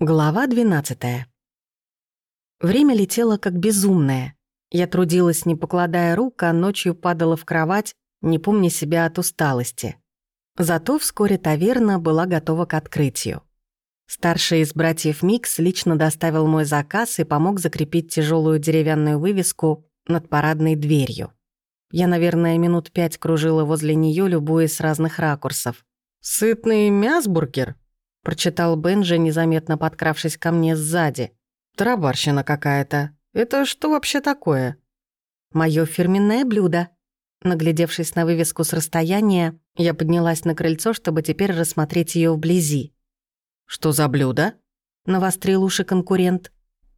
Глава 12. Время летело как безумное. Я трудилась, не покладая рук, а ночью падала в кровать, не помня себя от усталости. Зато вскоре таверна была готова к открытию. Старший из братьев Микс лично доставил мой заказ и помог закрепить тяжелую деревянную вывеску над парадной дверью. Я, наверное, минут пять кружила возле нее, любуясь с разных ракурсов. «Сытный мясбургер?» Прочитал Бенджи, незаметно подкравшись ко мне сзади. «Тарабарщина какая-то. Это что вообще такое?» «Моё фирменное блюдо». Наглядевшись на вывеску с расстояния, я поднялась на крыльцо, чтобы теперь рассмотреть её вблизи. «Что за блюдо?» — навострил уши конкурент.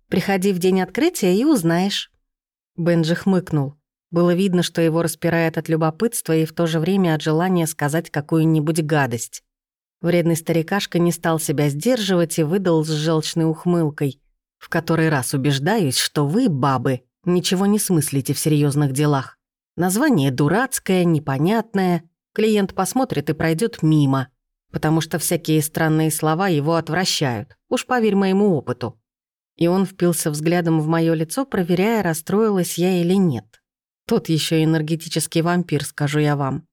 «Приходи в день открытия и узнаешь». Бенджи хмыкнул. Было видно, что его распирает от любопытства и в то же время от желания сказать какую-нибудь гадость. Вредный старикашка не стал себя сдерживать и выдал с желчной ухмылкой. В который раз убеждаюсь, что вы, бабы, ничего не смыслите в серьезных делах. Название дурацкое, непонятное. Клиент посмотрит и пройдет мимо, потому что всякие странные слова его отвращают. Уж поверь моему опыту. И он впился взглядом в мое лицо, проверяя, расстроилась я или нет. Тот еще энергетический вампир, скажу я вам.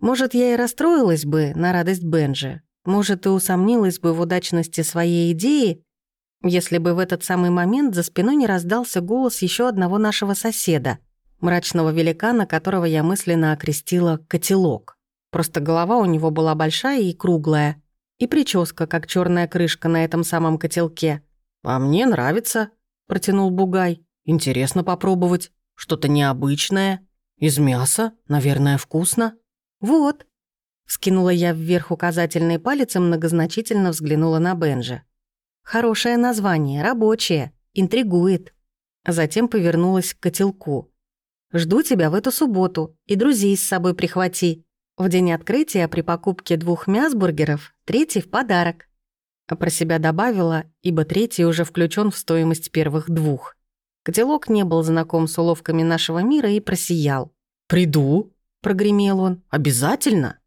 Может, я и расстроилась бы на радость Бенджи, может, и усомнилась бы в удачности своей идеи, если бы в этот самый момент за спиной не раздался голос еще одного нашего соседа, мрачного великана, которого я мысленно окрестила «котелок». Просто голова у него была большая и круглая, и прическа, как черная крышка на этом самом котелке. «А мне нравится», — протянул Бугай. «Интересно попробовать. Что-то необычное. Из мяса, наверное, вкусно». «Вот», Скинула я вверх указательный палец и многозначительно взглянула на Бенжа. «Хорошее название, рабочее, интригует». Затем повернулась к котелку. «Жду тебя в эту субботу и друзей с собой прихвати. В день открытия при покупке двух мясбургеров третий в подарок». Про себя добавила, ибо третий уже включен в стоимость первых двух. Котелок не был знаком с уловками нашего мира и просиял. «Приду», — прогремел он, — «обязательно».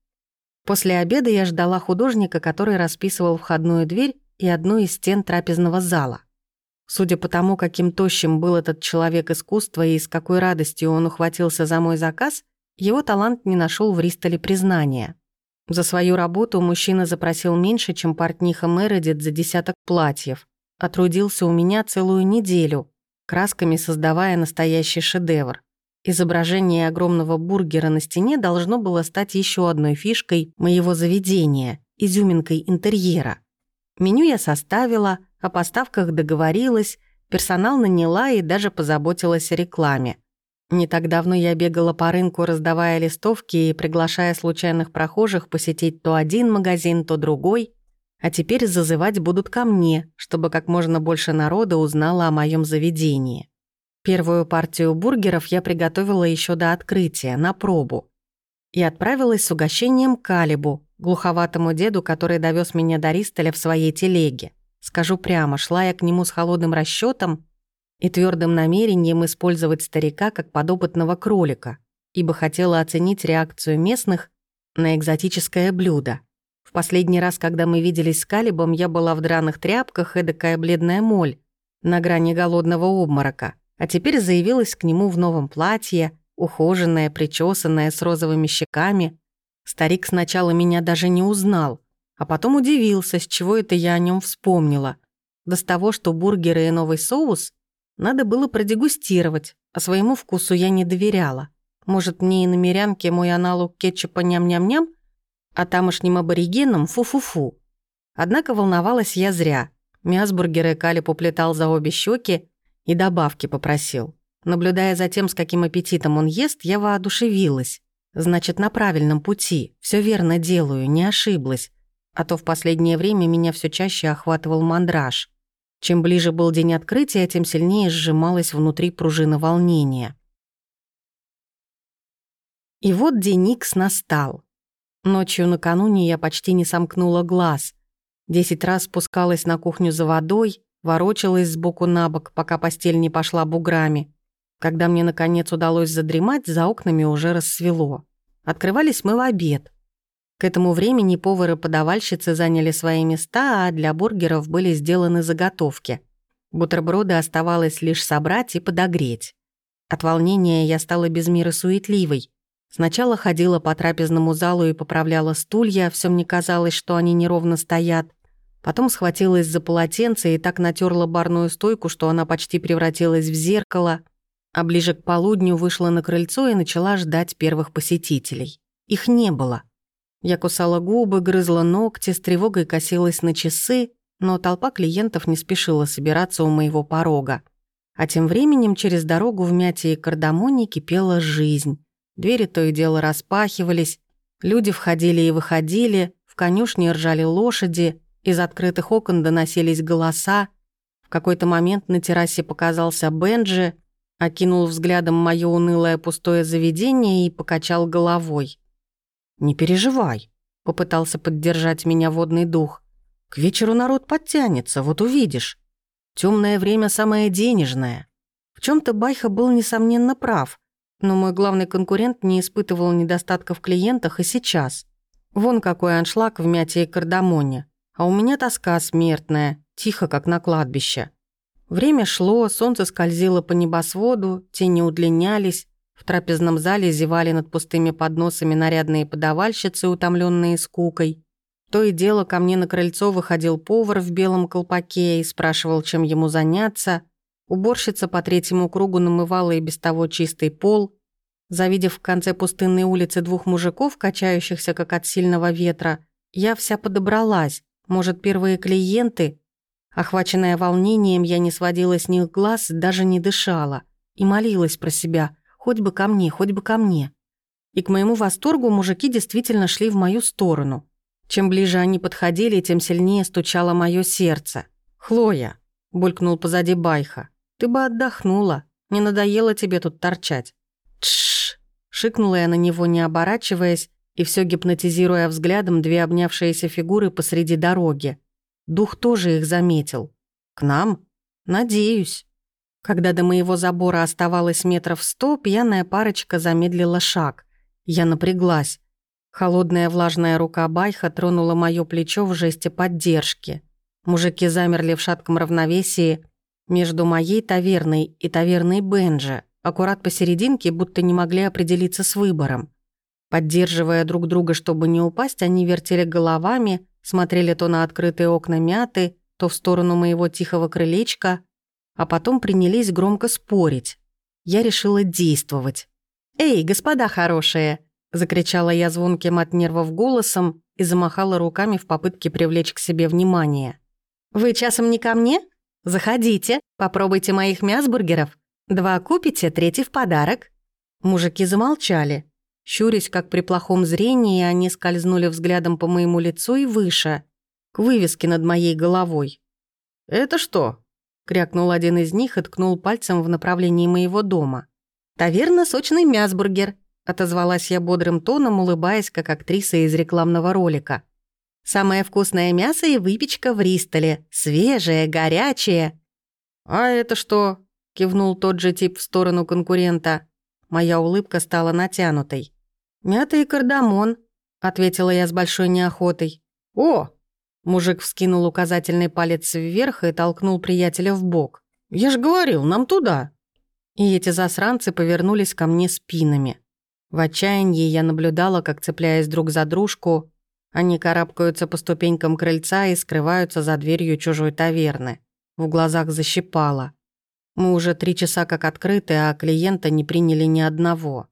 После обеда я ждала художника, который расписывал входную дверь и одну из стен трапезного зала. Судя по тому, каким тощим был этот человек искусства и с какой радостью он ухватился за мой заказ, его талант не нашел в Ристоле признания. За свою работу мужчина запросил меньше, чем портниха Мередит за десяток платьев, а трудился у меня целую неделю, красками создавая настоящий шедевр. Изображение огромного бургера на стене должно было стать еще одной фишкой моего заведения, изюминкой интерьера. Меню я составила, о поставках договорилась, персонал наняла и даже позаботилась о рекламе. Не так давно я бегала по рынку, раздавая листовки и приглашая случайных прохожих посетить то один магазин, то другой, а теперь зазывать будут ко мне, чтобы как можно больше народа узнало о моем заведении. Первую партию бургеров я приготовила еще до открытия, на пробу. И отправилась с угощением к Калибу, глуховатому деду, который довез меня до Ристеля в своей телеге. Скажу прямо, шла я к нему с холодным расчетом и твердым намерением использовать старика как подопытного кролика, ибо хотела оценить реакцию местных на экзотическое блюдо. В последний раз, когда мы виделись с Калибом, я была в драных тряпках, эдакая бледная моль, на грани голодного обморока — а теперь заявилась к нему в новом платье, ухоженная, причесанная, с розовыми щеками. Старик сначала меня даже не узнал, а потом удивился, с чего это я о нем вспомнила. Да с того, что бургеры и новый соус надо было продегустировать, а своему вкусу я не доверяла. Может, мне и на намерянке мой аналог кетчупа ням-ням-ням, а тамошним аборигенам фу-фу-фу. Однако волновалась я зря. Мясбургеры Калип уплетал за обе щеки, и добавки попросил. Наблюдая за тем, с каким аппетитом он ест, я воодушевилась. Значит, на правильном пути. Все верно делаю, не ошиблась. А то в последнее время меня все чаще охватывал мандраж. Чем ближе был день открытия, тем сильнее сжималась внутри пружина волнения. И вот день Икс настал. Ночью накануне я почти не сомкнула глаз. Десять раз спускалась на кухню за водой, ворочалась сбоку на бок, пока постель не пошла буграми. Когда мне, наконец, удалось задремать, за окнами уже рассвело. Открывались мы в обед. К этому времени повар и подавальщицы заняли свои места, а для бургеров были сделаны заготовки. Бутерброды оставалось лишь собрать и подогреть. От волнения я стала без мира суетливой. Сначала ходила по трапезному залу и поправляла стулья, все мне казалось, что они неровно стоят. Потом схватилась за полотенце и так натерла барную стойку, что она почти превратилась в зеркало. А ближе к полудню вышла на крыльцо и начала ждать первых посетителей. Их не было. Я кусала губы, грызла ногти, с тревогой косилась на часы, но толпа клиентов не спешила собираться у моего порога. А тем временем через дорогу в мяте и кардамоне кипела жизнь. Двери то и дело распахивались, люди входили и выходили, в конюшне ржали лошади, из открытых окон доносились голоса. В какой-то момент на террасе показался Бенджи, окинул взглядом моё унылое пустое заведение и покачал головой. «Не переживай», — попытался поддержать меня водный дух. «К вечеру народ подтянется, вот увидишь. Темное время самое денежное». В чем то Байха был, несомненно, прав, но мой главный конкурент не испытывал недостатка в клиентах и сейчас. Вон какой аншлаг в мяте и кардамоне. А у меня тоска смертная, тихо, как на кладбище. Время шло, солнце скользило по небосводу, тени удлинялись, в трапезном зале зевали над пустыми подносами нарядные подавальщицы, утомленные скукой. То и дело ко мне на крыльцо выходил повар в белом колпаке и спрашивал, чем ему заняться. Уборщица по третьему кругу намывала и без того чистый пол. Завидев в конце пустынной улицы двух мужиков, качающихся как от сильного ветра, я вся подобралась. Может, первые клиенты? Охваченная волнением, я не сводила с них глаз, даже не дышала. И молилась про себя – Хоть бы ко мне, хоть бы ко мне. И к моему восторгу мужики действительно шли в мою сторону. Чем ближе они подходили, тем сильнее стучало мое сердце. «Хлоя», — булькнул позади Байха, — «ты бы отдохнула. Не надоело тебе тут торчать». «Тш!» — шикнула я на него, не оборачиваясь, и все гипнотизируя взглядом две обнявшиеся фигуры посреди дороги. Дух тоже их заметил. «К нам? Надеюсь». Когда до моего забора оставалось метров сто, пьяная парочка замедлила шаг. Я напряглась. Холодная влажная рука Байха тронула моё плечо в жесте поддержки. Мужики замерли в шатком равновесии между моей таверной и таверной Бенджи, аккурат посерединке, будто не могли определиться с выбором. Поддерживая друг друга, чтобы не упасть, они вертели головами, смотрели то на открытые окна мяты, то в сторону моего тихого крылечка, а потом принялись громко спорить. Я решила действовать. «Эй, господа хорошие!» – закричала я звонким от нервов голосом и замахала руками в попытке привлечь к себе внимание. «Вы часом не ко мне? Заходите, попробуйте моих мясбургеров. Два купите, третий в подарок». Мужики замолчали. Щурясь, как при плохом зрении, они скользнули взглядом по моему лицу и выше, к вывеске над моей головой. «Это что, Крякнул один из них и ткнул пальцем в направлении моего дома. «Таверна «Сочный мясбургер», — отозвалась я бодрым тоном, улыбаясь, как актриса из рекламного ролика. «Самое вкусное мясо и выпечка в Ристоле. Свежее, горячее». «А это что?» — кивнул тот же тип в сторону конкурента. Моя улыбка стала натянутой. «Мята и кардамон», — ответила я с большой неохотой. «О, Мужик вскинул указательный палец вверх и толкнул приятеля в бок. «Я ж говорил, нам туда!» И эти засранцы повернулись ко мне спинами. В отчаянии я наблюдала, как, цепляясь друг за дружку, они карабкаются по ступенькам крыльца и скрываются за дверью чужой таверны. В глазах защипало. Мы уже три часа как открыты, а клиента не приняли ни одного.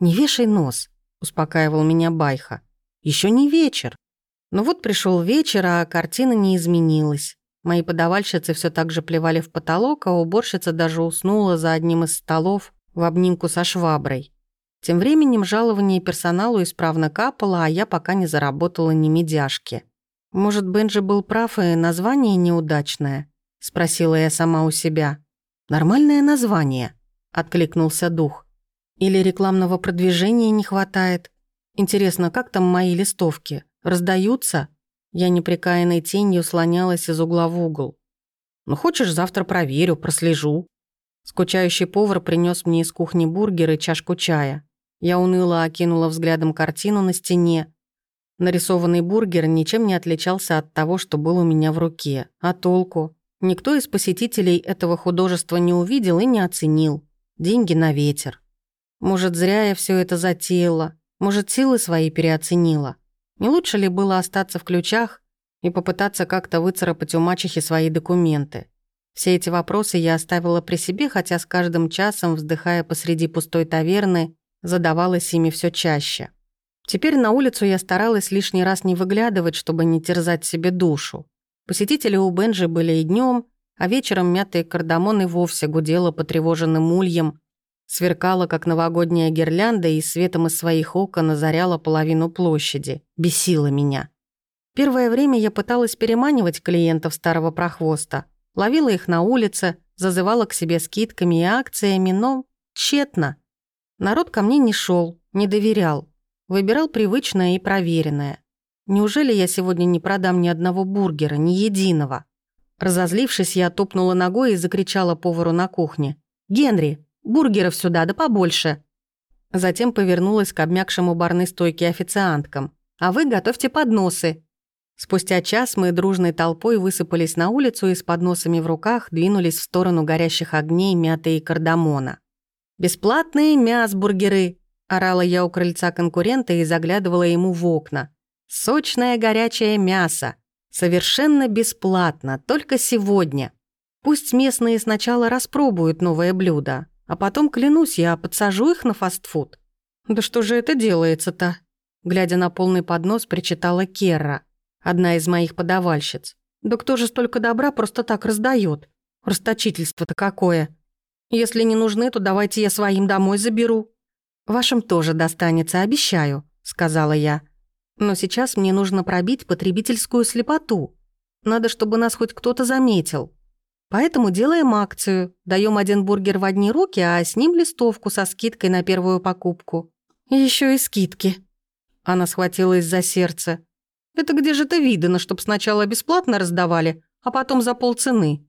«Не вешай нос», — успокаивал меня Байха. Еще не вечер. Но вот пришел вечер, а картина не изменилась. Мои подавальщицы все так же плевали в потолок, а уборщица даже уснула за одним из столов в обнимку со шваброй. Тем временем жалование персоналу исправно капало, а я пока не заработала ни медяшки. «Может, Бенджи был прав, и название неудачное?» — спросила я сама у себя. «Нормальное название», — откликнулся дух. «Или рекламного продвижения не хватает? Интересно, как там мои листовки?» Раздаются?» Я непрекаянной тенью слонялась из угла в угол. «Ну, хочешь, завтра проверю, прослежу». Скучающий повар принес мне из кухни бургер и чашку чая. Я уныло окинула взглядом картину на стене. Нарисованный бургер ничем не отличался от того, что был у меня в руке. А толку? Никто из посетителей этого художества не увидел и не оценил. Деньги на ветер. Может, зря я все это затеяла. Может, силы свои переоценила. Не лучше ли было остаться в ключах и попытаться как-то выцарапать у мачехи свои документы? Все эти вопросы я оставила при себе, хотя с каждым часом, вздыхая посреди пустой таверны, задавалась ими все чаще. Теперь на улицу я старалась лишний раз не выглядывать, чтобы не терзать себе душу. Посетители у Бенжи были и днем, а вечером мятые кардамон и вовсе гудела потревоженным ульем, сверкала, как новогодняя гирлянда, и светом из своих окон озаряла половину площади. Бесила меня. Первое время я пыталась переманивать клиентов старого прохвоста. Ловила их на улице, зазывала к себе скидками и акциями, но тщетно. Народ ко мне не шел, не доверял. Выбирал привычное и проверенное. Неужели я сегодня не продам ни одного бургера, ни единого? Разозлившись, я топнула ногой и закричала повару на кухне. «Генри, бургеров сюда, да побольше!» Затем повернулась к обмякшему барной стойке официанткам. «А вы готовьте подносы!» Спустя час мы дружной толпой высыпались на улицу и с подносами в руках двинулись в сторону горящих огней мяты и кардамона. «Бесплатные мясбургеры!» – орала я у крыльца конкурента и заглядывала ему в окна. Сочное горячее мясо. Совершенно бесплатно, только сегодня. Пусть местные сначала распробуют новое блюдо, а потом, клянусь, я подсажу их на фастфуд. Да что же это делается-то? Глядя на полный поднос, причитала Керра, одна из моих подавальщиц. Да кто же столько добра просто так раздает? Расточительство-то какое. Если не нужны, то давайте я своим домой заберу. Вашим тоже достанется, обещаю, сказала я. Но сейчас мне нужно пробить потребительскую слепоту. Надо, чтобы нас хоть кто-то заметил. Поэтому делаем акцию. Даем один бургер в одни руки, а с ним листовку со скидкой на первую покупку. Еще и скидки. Она схватилась за сердце. Это где же это видано, чтоб сначала бесплатно раздавали, а потом за полцены?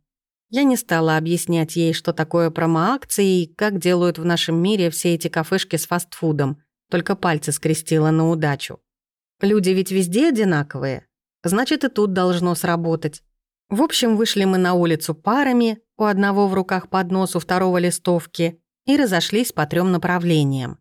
Я не стала объяснять ей, что такое промоакции и как делают в нашем мире все эти кафешки с фастфудом, только пальцы скрестила на удачу. Люди ведь везде одинаковые. Значит, и тут должно сработать. В общем, вышли мы на улицу парами, у одного в руках поднос, у второго листовки, и разошлись по трем направлениям.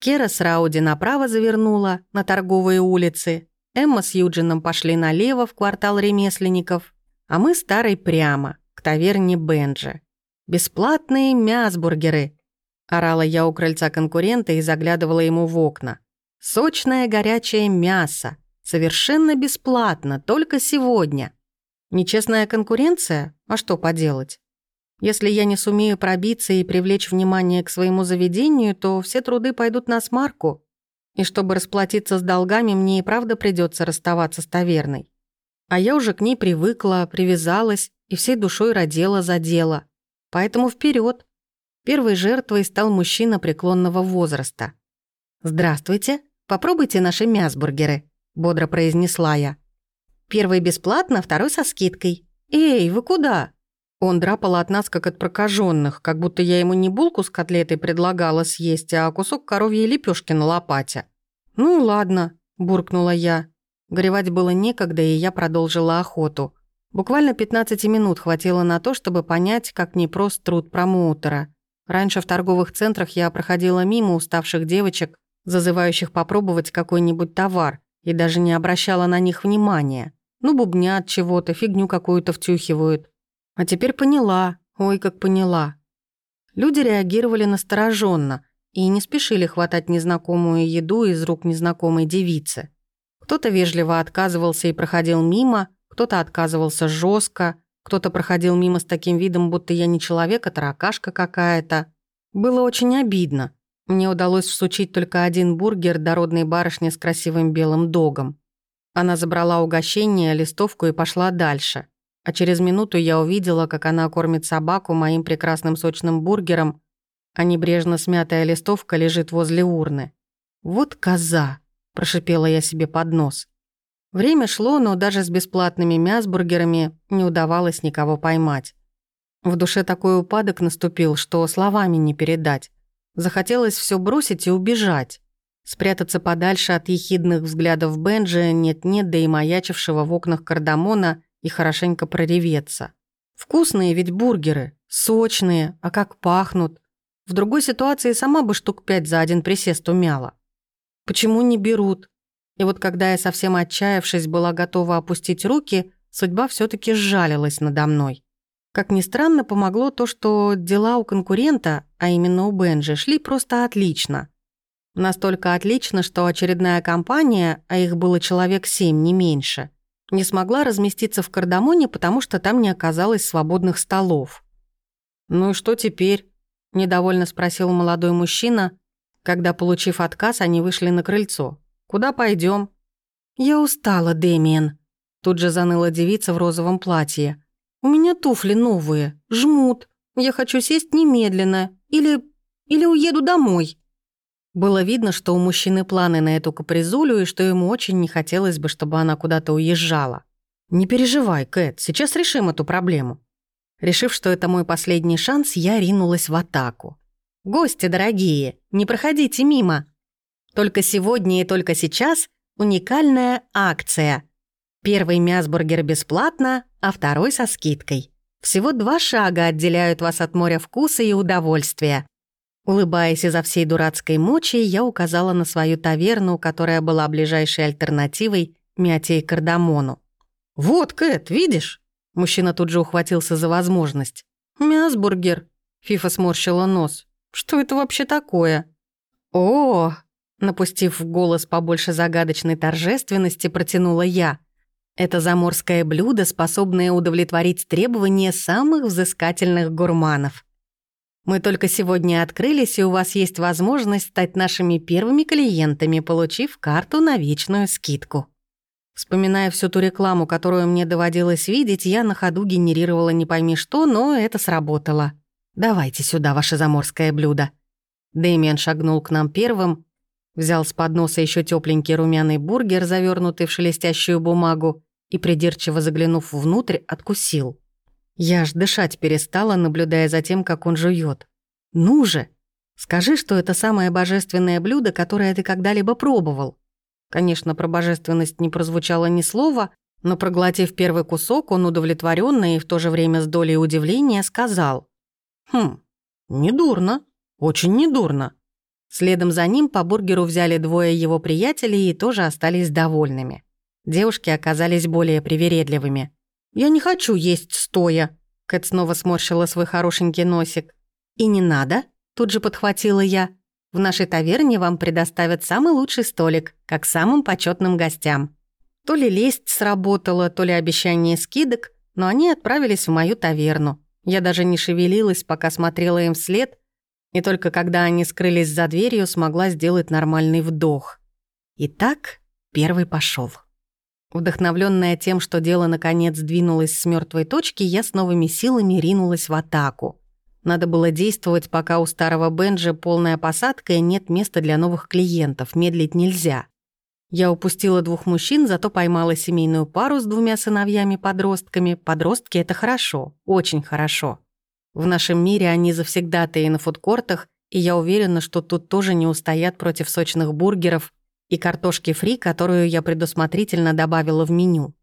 Кера с Рауди направо завернула, на торговые улицы, Эмма с Юджином пошли налево в квартал ремесленников, а мы старой прямо, к таверне Бенджи. «Бесплатные мясбургеры!» Орала я у крыльца конкурента и заглядывала ему в окна. Сочное горячее мясо. Совершенно бесплатно, только сегодня. Нечестная конкуренция? А что поделать? Если я не сумею пробиться и привлечь внимание к своему заведению, то все труды пойдут на смарку. И чтобы расплатиться с долгами, мне и правда придется расставаться с таверной. А я уже к ней привыкла, привязалась и всей душой родила за дело. Поэтому вперед. Первой жертвой стал мужчина преклонного возраста. «Здравствуйте», Попробуйте наши мясбургеры», — бодро произнесла я. «Первый бесплатно, второй со скидкой». «Эй, вы куда?» Он драпал от нас, как от прокаженных, как будто я ему не булку с котлетой предлагала съесть, а кусок коровьей лепешки на лопате. «Ну ладно», – буркнула я. Горевать было некогда, и я продолжила охоту. Буквально 15 минут хватило на то, чтобы понять, как непрост труд промоутера. Раньше в торговых центрах я проходила мимо уставших девочек, зазывающих попробовать какой-нибудь товар, и даже не обращала на них внимания. Ну, бубнят чего-то, фигню какую-то втюхивают. А теперь поняла, ой, как поняла. Люди реагировали настороженно и не спешили хватать незнакомую еду из рук незнакомой девицы. Кто-то вежливо отказывался и проходил мимо, кто-то отказывался жестко, кто-то проходил мимо с таким видом, будто я не человек, а таракашка какая-то. Было очень обидно, мне удалось всучить только один бургер дородной барышне с красивым белым догом. Она забрала угощение, листовку и пошла дальше. А через минуту я увидела, как она кормит собаку моим прекрасным сочным бургером, а небрежно смятая листовка лежит возле урны. «Вот коза!» – прошипела я себе под нос. Время шло, но даже с бесплатными мясбургерами не удавалось никого поймать. В душе такой упадок наступил, что словами не передать. Захотелось все бросить и убежать. Спрятаться подальше от ехидных взглядов Бенджи нет-нет, да и маячившего в окнах кардамона и хорошенько прореветься. Вкусные ведь бургеры, сочные, а как пахнут. В другой ситуации сама бы штук пять за один присест умяла. Почему не берут? И вот когда я совсем отчаявшись была готова опустить руки, судьба все таки сжалилась надо мной. Как ни странно, помогло то, что дела у конкурента, а именно у Бенджи, шли просто отлично. Настолько отлично, что очередная компания, а их было человек семь, не меньше, не смогла разместиться в Кардамоне, потому что там не оказалось свободных столов. «Ну и что теперь?» – недовольно спросил молодой мужчина, когда, получив отказ, они вышли на крыльцо. Куда пойдем? «Я устала, Дэмиен», – тут же заныла девица в розовом платье. «У меня туфли новые, жмут. Я хочу сесть немедленно. Или... или уеду домой». Было видно, что у мужчины планы на эту капризулю и что ему очень не хотелось бы, чтобы она куда-то уезжала. «Не переживай, Кэт, сейчас решим эту проблему». Решив, что это мой последний шанс, я ринулась в атаку. «Гости дорогие, не проходите мимо. Только сегодня и только сейчас уникальная акция. Первый мясбургер бесплатно, а второй со скидкой. Всего два шага отделяют вас от моря вкуса и удовольствия. Улыбаясь изо всей дурацкой мочи, я указала на свою таверну, которая была ближайшей альтернативой мяте и кардамону. «Вот, Кэт, видишь?» Мужчина тут же ухватился за возможность. «Мясбургер», — Фифа сморщила нос. «Что это вообще такое?» «О, Напустив в голос побольше загадочной торжественности, протянула я. Это заморское блюдо, способное удовлетворить требования самых взыскательных гурманов. Мы только сегодня открылись, и у вас есть возможность стать нашими первыми клиентами, получив карту на вечную скидку. Вспоминая всю ту рекламу, которую мне доводилось видеть, я на ходу генерировала не пойми что, но это сработало. «Давайте сюда ваше заморское блюдо». Дэмиан шагнул к нам первым, Взял с подноса еще тепленький румяный бургер, завернутый в шелестящую бумагу, и, придирчиво заглянув внутрь, откусил. Я аж дышать перестала, наблюдая за тем, как он жует. «Ну же! Скажи, что это самое божественное блюдо, которое ты когда-либо пробовал». Конечно, про божественность не прозвучало ни слова, но, проглотив первый кусок, он удовлетворенно и в то же время с долей удивления сказал. «Хм, недурно, очень недурно. Следом за ним по бургеру взяли двое его приятелей и тоже остались довольными. Девушки оказались более привередливыми. «Я не хочу есть стоя», — Кэт снова сморщила свой хорошенький носик. «И не надо», — тут же подхватила я. «В нашей таверне вам предоставят самый лучший столик, как самым почетным гостям». То ли лесть сработала, то ли обещание скидок, но они отправились в мою таверну. Я даже не шевелилась, пока смотрела им вслед — и только когда они скрылись за дверью, смогла сделать нормальный вдох. Итак, первый пошел. Вдохновленная тем, что дело наконец двинулось с мертвой точки, я с новыми силами ринулась в атаку. Надо было действовать, пока у старого Бенджи полная посадка и нет места для новых клиентов, медлить нельзя. Я упустила двух мужчин, зато поймала семейную пару с двумя сыновьями-подростками. Подростки — это хорошо, очень хорошо. В нашем мире они завсегдатые на фудкортах, и я уверена, что тут тоже не устоят против сочных бургеров и картошки фри, которую я предусмотрительно добавила в меню.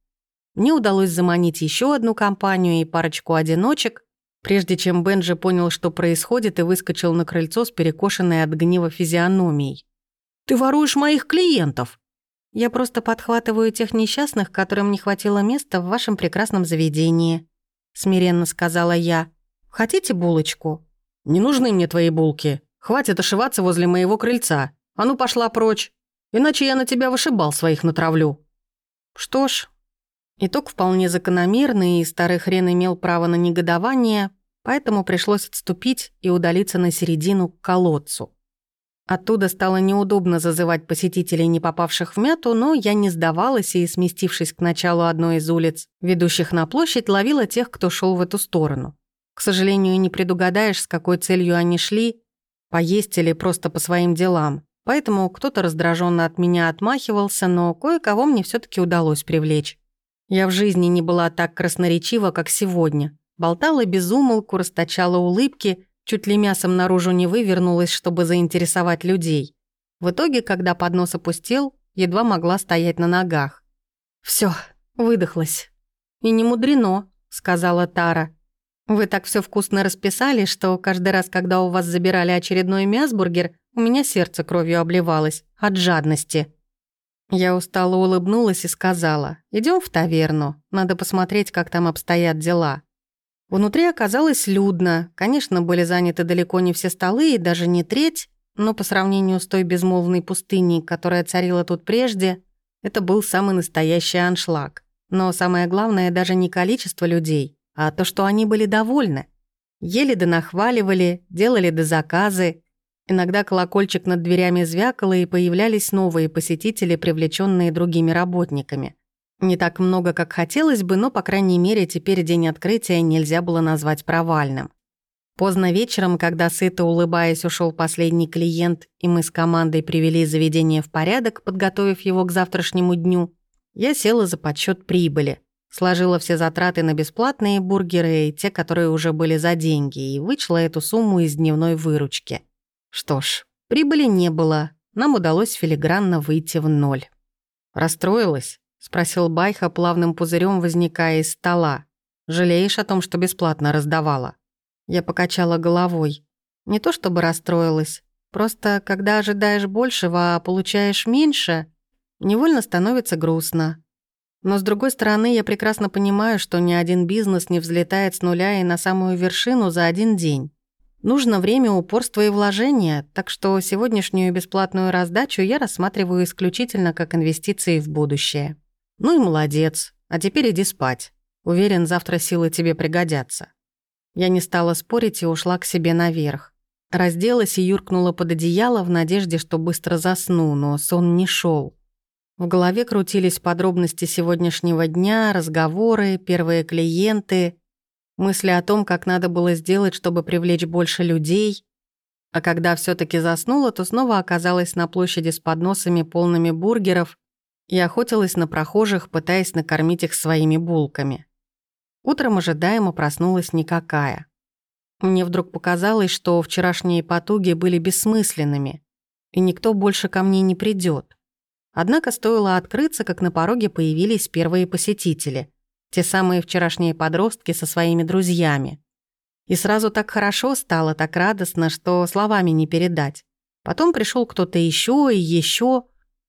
Мне удалось заманить еще одну компанию и парочку одиночек, прежде чем Бенджи понял, что происходит, и выскочил на крыльцо с перекошенной от гнева физиономией. «Ты воруешь моих клиентов!» «Я просто подхватываю тех несчастных, которым не хватило места в вашем прекрасном заведении», — смиренно сказала я. Хотите булочку?» «Не нужны мне твои булки. Хватит ошиваться возле моего крыльца. А ну пошла прочь. Иначе я на тебя вышибал своих натравлю». Что ж, итог вполне закономерный, и старый хрен имел право на негодование, поэтому пришлось отступить и удалиться на середину к колодцу. Оттуда стало неудобно зазывать посетителей, не попавших в мяту, но я не сдавалась и, сместившись к началу одной из улиц, ведущих на площадь, ловила тех, кто шел в эту сторону. К сожалению, не предугадаешь, с какой целью они шли, поесть или просто по своим делам. Поэтому кто-то раздраженно от меня отмахивался, но кое-кого мне все таки удалось привлечь. Я в жизни не была так красноречива, как сегодня. Болтала без умолку, расточала улыбки, чуть ли мясом наружу не вывернулась, чтобы заинтересовать людей. В итоге, когда поднос опустел, едва могла стоять на ногах. Все, выдохлась. «И не мудрено», — сказала Тара. «Вы так все вкусно расписали, что каждый раз, когда у вас забирали очередной мясбургер, у меня сердце кровью обливалось от жадности». Я устало улыбнулась и сказала, идем в таверну, надо посмотреть, как там обстоят дела». Внутри оказалось людно, конечно, были заняты далеко не все столы и даже не треть, но по сравнению с той безмолвной пустыней, которая царила тут прежде, это был самый настоящий аншлаг. Но самое главное даже не количество людей, а то, что они были довольны. Ели да нахваливали, делали да заказы. Иногда колокольчик над дверями звякало, и появлялись новые посетители, привлеченные другими работниками. Не так много, как хотелось бы, но, по крайней мере, теперь день открытия нельзя было назвать провальным. Поздно вечером, когда сыто улыбаясь ушел последний клиент, и мы с командой привели заведение в порядок, подготовив его к завтрашнему дню, я села за подсчет прибыли, сложила все затраты на бесплатные бургеры и те, которые уже были за деньги, и вычла эту сумму из дневной выручки. Что ж, прибыли не было, нам удалось филигранно выйти в ноль. «Расстроилась?» — спросил Байха плавным пузырем, возникая из стола. «Жалеешь о том, что бесплатно раздавала?» Я покачала головой. Не то чтобы расстроилась, просто когда ожидаешь большего, а получаешь меньше, невольно становится грустно. Но с другой стороны, я прекрасно понимаю, что ни один бизнес не взлетает с нуля и на самую вершину за один день. Нужно время, упорство и вложения, так что сегодняшнюю бесплатную раздачу я рассматриваю исключительно как инвестиции в будущее. Ну и молодец. А теперь иди спать. Уверен, завтра силы тебе пригодятся. Я не стала спорить и ушла к себе наверх. Разделась и юркнула под одеяло в надежде, что быстро засну, но сон не шел. В голове крутились подробности сегодняшнего дня, разговоры, первые клиенты, мысли о том, как надо было сделать, чтобы привлечь больше людей. А когда все таки заснула, то снова оказалась на площади с подносами, полными бургеров, и охотилась на прохожих, пытаясь накормить их своими булками. Утром ожидаемо проснулась никакая. Мне вдруг показалось, что вчерашние потуги были бессмысленными, и никто больше ко мне не придет. Однако стоило открыться, как на пороге появились первые посетители. Те самые вчерашние подростки со своими друзьями. И сразу так хорошо стало, так радостно, что словами не передать. Потом пришел кто-то еще и еще.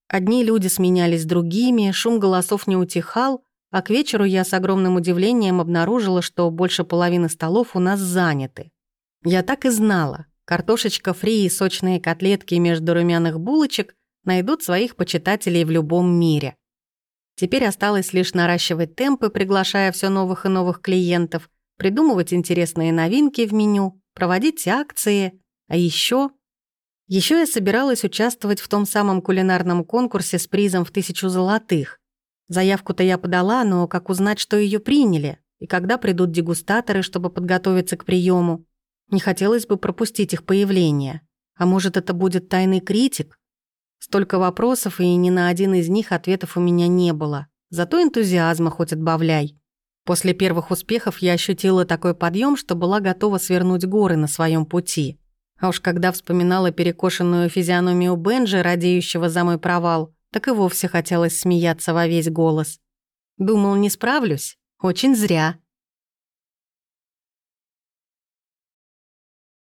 Одни люди сменялись другими, шум голосов не утихал, а к вечеру я с огромным удивлением обнаружила, что больше половины столов у нас заняты. Я так и знала. Картошечка фри и сочные котлетки между румяных булочек найдут своих почитателей в любом мире. Теперь осталось лишь наращивать темпы, приглашая все новых и новых клиентов, придумывать интересные новинки в меню, проводить акции, а еще... Еще я собиралась участвовать в том самом кулинарном конкурсе с призом в тысячу золотых. Заявку-то я подала, но как узнать, что ее приняли? И когда придут дегустаторы, чтобы подготовиться к приему? Не хотелось бы пропустить их появление. А может, это будет тайный критик? Столько вопросов, и ни на один из них ответов у меня не было. Зато энтузиазма хоть отбавляй. После первых успехов я ощутила такой подъем, что была готова свернуть горы на своем пути. А уж когда вспоминала перекошенную физиономию Бенджи, радеющего за мой провал, так и вовсе хотелось смеяться во весь голос. Думал, не справлюсь? Очень зря.